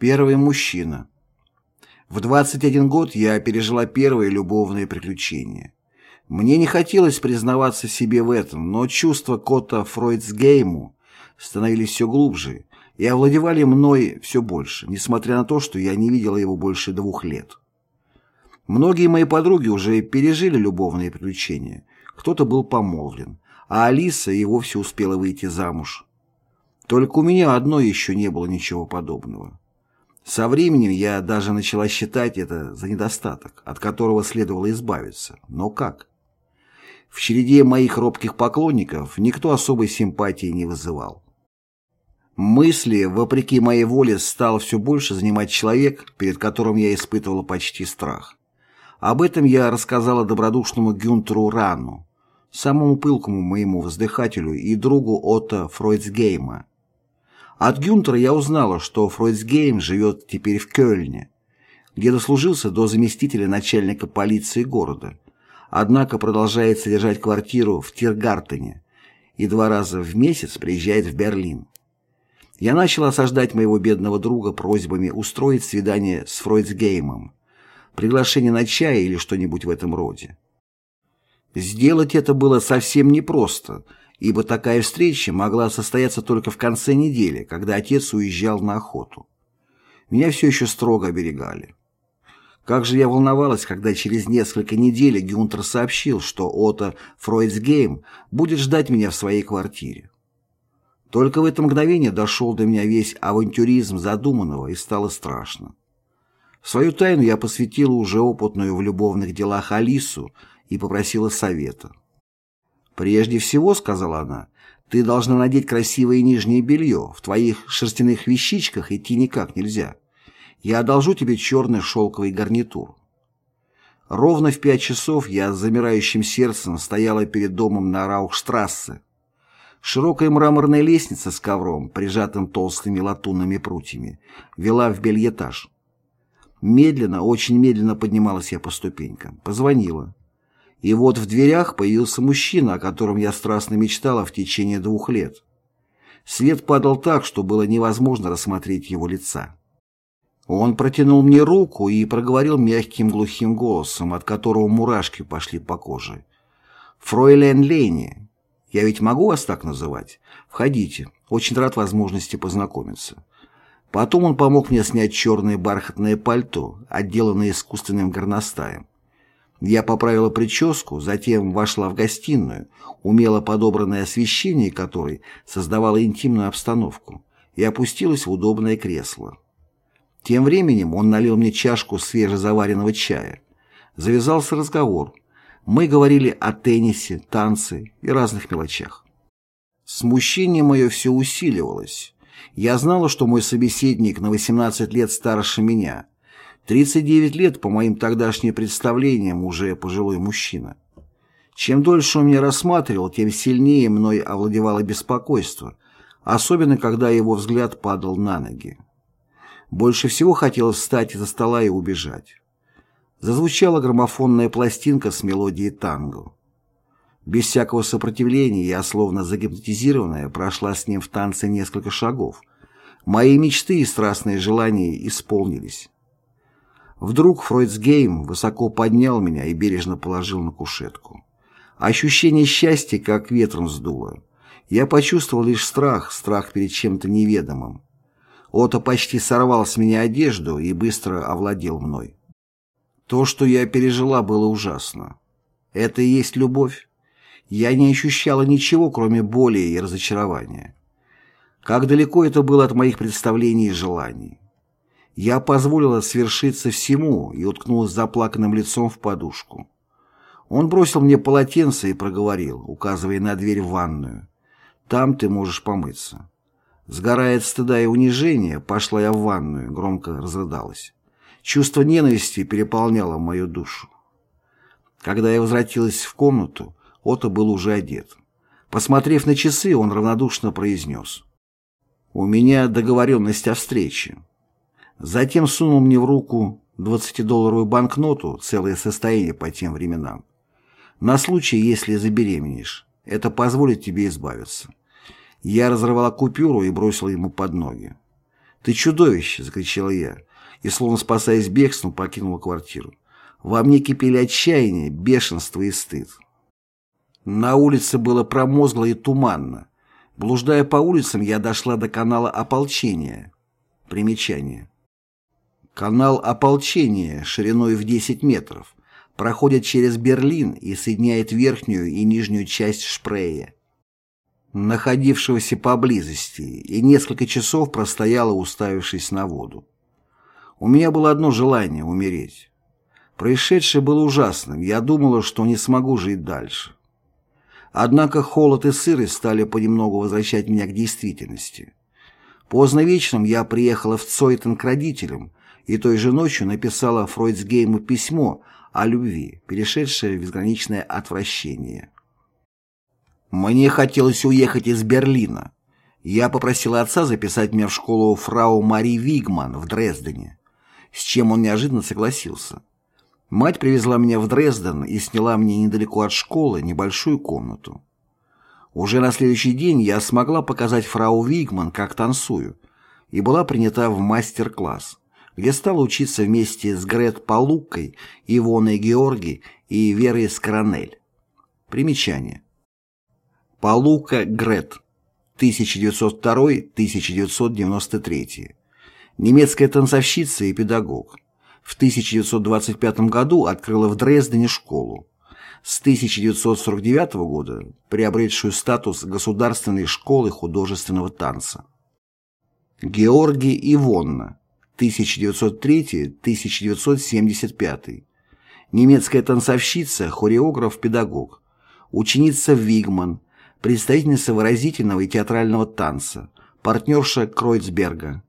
Первый мужчина. В 21 год я пережила первые любовные приключения. Мне не хотелось признаваться себе в этом, но чувства кота Фройдсгейму становились все глубже и овладевали мной все больше, несмотря на то, что я не видела его больше двух лет. Многие мои подруги уже пережили любовные приключения, кто-то был помолвлен, а Алиса и вовсе успела выйти замуж. Только у меня одной еще не было ничего подобного. Со временем я даже начала считать это за недостаток, от которого следовало избавиться. Но как? В череде моих робких поклонников никто особой симпатии не вызывал. Мысли, вопреки моей воле, стал все больше занимать человек, перед которым я испытывала почти страх. Об этом я рассказала добродушному Гюнтеру Рану, самому пылкому моему воздыхателю и другу Отто Фройдсгейма, от Гюнтера я узнала, что Фройдсгейм живет теперь в Кёльне, где дослужился до заместителя начальника полиции города, однако продолжает содержать квартиру в Тиргартене и два раза в месяц приезжает в Берлин. Я начал осаждать моего бедного друга просьбами устроить свидание с Фройдсгеймом, приглашение на чай или что-нибудь в этом роде. Сделать это было совсем непросто – ибо такая встреча могла состояться только в конце недели, когда отец уезжал на охоту. Меня все еще строго оберегали. Как же я волновалась, когда через несколько недель Гюнтер сообщил, что Отто Фройдсгейм будет ждать меня в своей квартире. Только в это мгновение дошел до меня весь авантюризм задуманного и стало страшно. Свою тайну я посвятила уже опытную в любовных делах Алису и попросила совета. «Прежде всего, — сказала она, — ты должна надеть красивое нижнее белье, в твоих шерстяных вещичках идти никак нельзя. Я одолжу тебе черный шелковый гарнитур». Ровно в пять часов я с замирающим сердцем стояла перед домом на Раухштрассе. Широкая мраморная лестница с ковром, прижатым толстыми латунными прутьями, вела в бельетаж. Медленно, очень медленно поднималась я по ступенькам. Позвонила. И вот в дверях появился мужчина, о котором я страстно мечтала в течение двух лет. Свет падал так, что было невозможно рассмотреть его лица. Он протянул мне руку и проговорил мягким глухим голосом, от которого мурашки пошли по коже. «Фройлен Лени, я ведь могу вас так называть? Входите, очень рад возможности познакомиться». Потом он помог мне снять черное бархатное пальто, отделанное искусственным горностаем. Я поправила прическу, затем вошла в гостиную, умело подобранное освещение которой создавало интимную обстановку, и опустилась в удобное кресло. Тем временем он налил мне чашку свежезаваренного чая. Завязался разговор. Мы говорили о теннисе, танце и разных мелочах. Смущение мое все усиливалось. Я знала, что мой собеседник на 18 лет старше меня – 39 лет, по моим тогдашним представлениям, уже пожилой мужчина. Чем дольше он меня рассматривал, тем сильнее мной овладевало беспокойство, особенно когда его взгляд падал на ноги. Больше всего хотелось встать из-за стола и убежать. Зазвучала граммофонная пластинка с мелодией танго. Без всякого сопротивления я, словно загипнотизированная, прошла с ним в танце несколько шагов. Мои мечты и страстные желания исполнились. Вдруг Фройдсгейм высоко поднял меня и бережно положил на кушетку. Ощущение счастья как ветром сдуло. Я почувствовал лишь страх, страх перед чем-то неведомым. Ото почти сорвал с меня одежду и быстро овладел мной. То, что я пережила, было ужасно. Это и есть любовь. Я не ощущала ничего, кроме боли и разочарования. Как далеко это было от моих представлений и желаний. Я позволила свершиться всему и уткнулась заплаканным лицом в подушку. Он бросил мне полотенце и проговорил, указывая на дверь в ванную. «Там ты можешь помыться». Сгорая от стыда и унижения, пошла я в ванную, громко разрыдалась. Чувство ненависти переполняло мою душу. Когда я возвратилась в комнату, Ото был уже одет. Посмотрев на часы, он равнодушно произнес. «У меня договоренность о встрече. Затем сунул мне в руку 20-долларовую банкноту, целое состояние по тем временам. На случай, если забеременеешь, это позволит тебе избавиться. Я разорвала купюру и бросила ему под ноги. «Ты чудовище!» — закричала я, и, словно спасаясь бегством, покинула квартиру. Во мне кипели отчаяние, бешенство и стыд. На улице было промозгло и туманно. Блуждая по улицам, я дошла до канала ополчения. Примечание. Канал ополчения шириной в 10 метров проходит через Берлин и соединяет верхнюю и нижнюю часть Шпрея находившегося поблизости, и несколько часов простояла, уставившись на воду. У меня было одно желание — умереть. Происшедшее было ужасным, я думала, что не смогу жить дальше. Однако холод и сырость стали понемногу возвращать меня к действительности. Поздно вечером я приехала в Цойтен к родителям и той же ночью написала Фройдсгейму письмо о любви, перешедшее в безграничное отвращение. Мне хотелось уехать из Берлина. Я попросила отца записать меня в школу фрау Мари Вигман в Дрездене, с чем он неожиданно согласился. Мать привезла меня в Дрезден и сняла мне недалеко от школы небольшую комнату. Уже на следующий день я смогла показать фрау Вигман, как танцую, и была принята в мастер-класс, где стала учиться вместе с Грет Палуккой, Ивоной Георги и Верой Скоронель. Примечание. Палука Грет, 1902-1993. Немецкая танцовщица и педагог. В 1925 году открыла в Дрездене школу. С 1949 года приобретшую статус Государственной школы художественного танца. Георгий Ивонна, 1903-1975. Немецкая танцовщица, хореограф, педагог. Ученица Вигман, представительница выразительного и театрального танца, партнерша Кройцберга,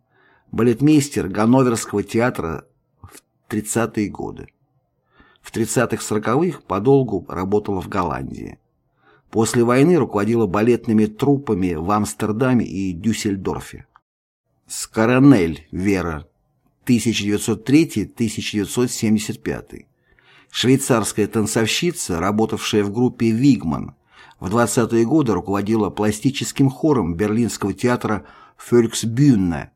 балетмейстер Ганноверского театра в 30-е годы. В 30-40-х подолгу работала в Голландии. После войны руководила балетными труппами в Амстердаме и Дюссельдорфе. Скоронель Вера, 1903-1975. Швейцарская танцовщица, работавшая в группе «Вигман», в 20-е годы руководила пластическим хором Берлинского театра «Фольксбюнне».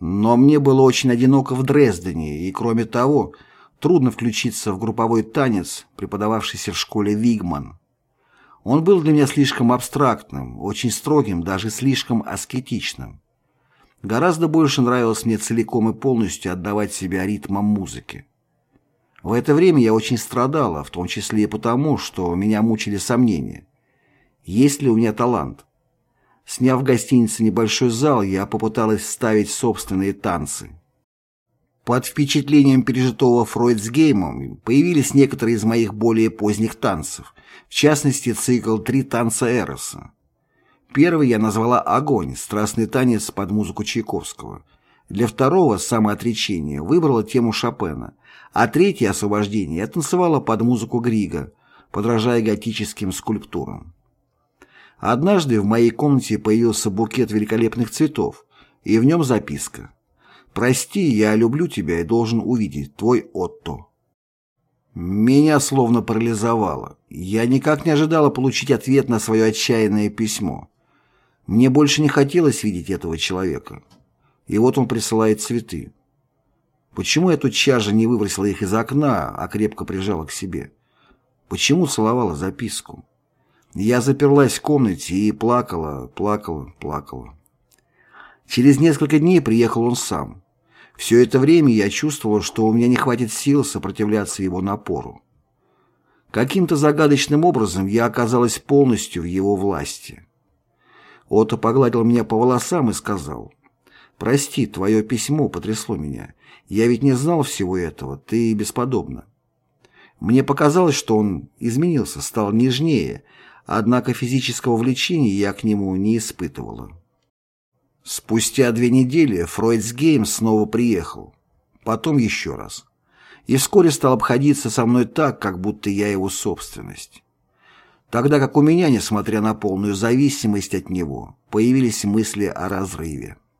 Но мне было очень одиноко в Дрездене, и, кроме того, трудно включиться в групповой танец, преподававшийся в школе Вигман. Он был для меня слишком абстрактным, очень строгим, даже слишком аскетичным. Гораздо больше нравилось мне целиком и полностью отдавать себя ритмам музыки. В это время я очень страдала, в том числе и потому, что меня мучили сомнения. Есть ли у меня талант? Сняв в гостинице небольшой зал, я попыталась ставить собственные танцы. Под впечатлением пережитого Фройдсгеймом появились некоторые из моих более поздних танцев, в частности цикл «Три танца Эроса». Первый я назвала «Огонь», страстный танец под музыку Чайковского. Для второго «Самоотречение» выбрала тему Шопена, а третье освобождение я танцевала под музыку Грига, подражая готическим скульптурам. Однажды в моей комнате появился букет великолепных цветов, и в нем записка «Прости, я люблю тебя и должен увидеть, твой Отто». Меня словно парализовало. Я никак не ожидала получить ответ на свое отчаянное письмо. Мне больше не хотелось видеть этого человека. И вот он присылает цветы. Почему я тотчас же не выбросила их из окна, а крепко прижала к себе? Почему целовала записку? Я заперлась в комнате и плакала, плакала, плакала. Через несколько дней приехал он сам. Все это время я чувствовала, что у меня не хватит сил сопротивляться его напору. Каким-то загадочным образом я оказалась полностью в его власти. Отто погладил меня по волосам и сказал, «Прости, твое письмо потрясло меня. Я ведь не знал всего этого, ты бесподобна. Мне показалось, что он изменился, стал нежнее, однако физического влечения я к нему не испытывала. Спустя две недели Фройдсгейм снова приехал. Потом еще раз. И вскоре стал обходиться со мной так, как будто я его собственность. Тогда как у меня, несмотря на полную зависимость от него, появились мысли о разрыве.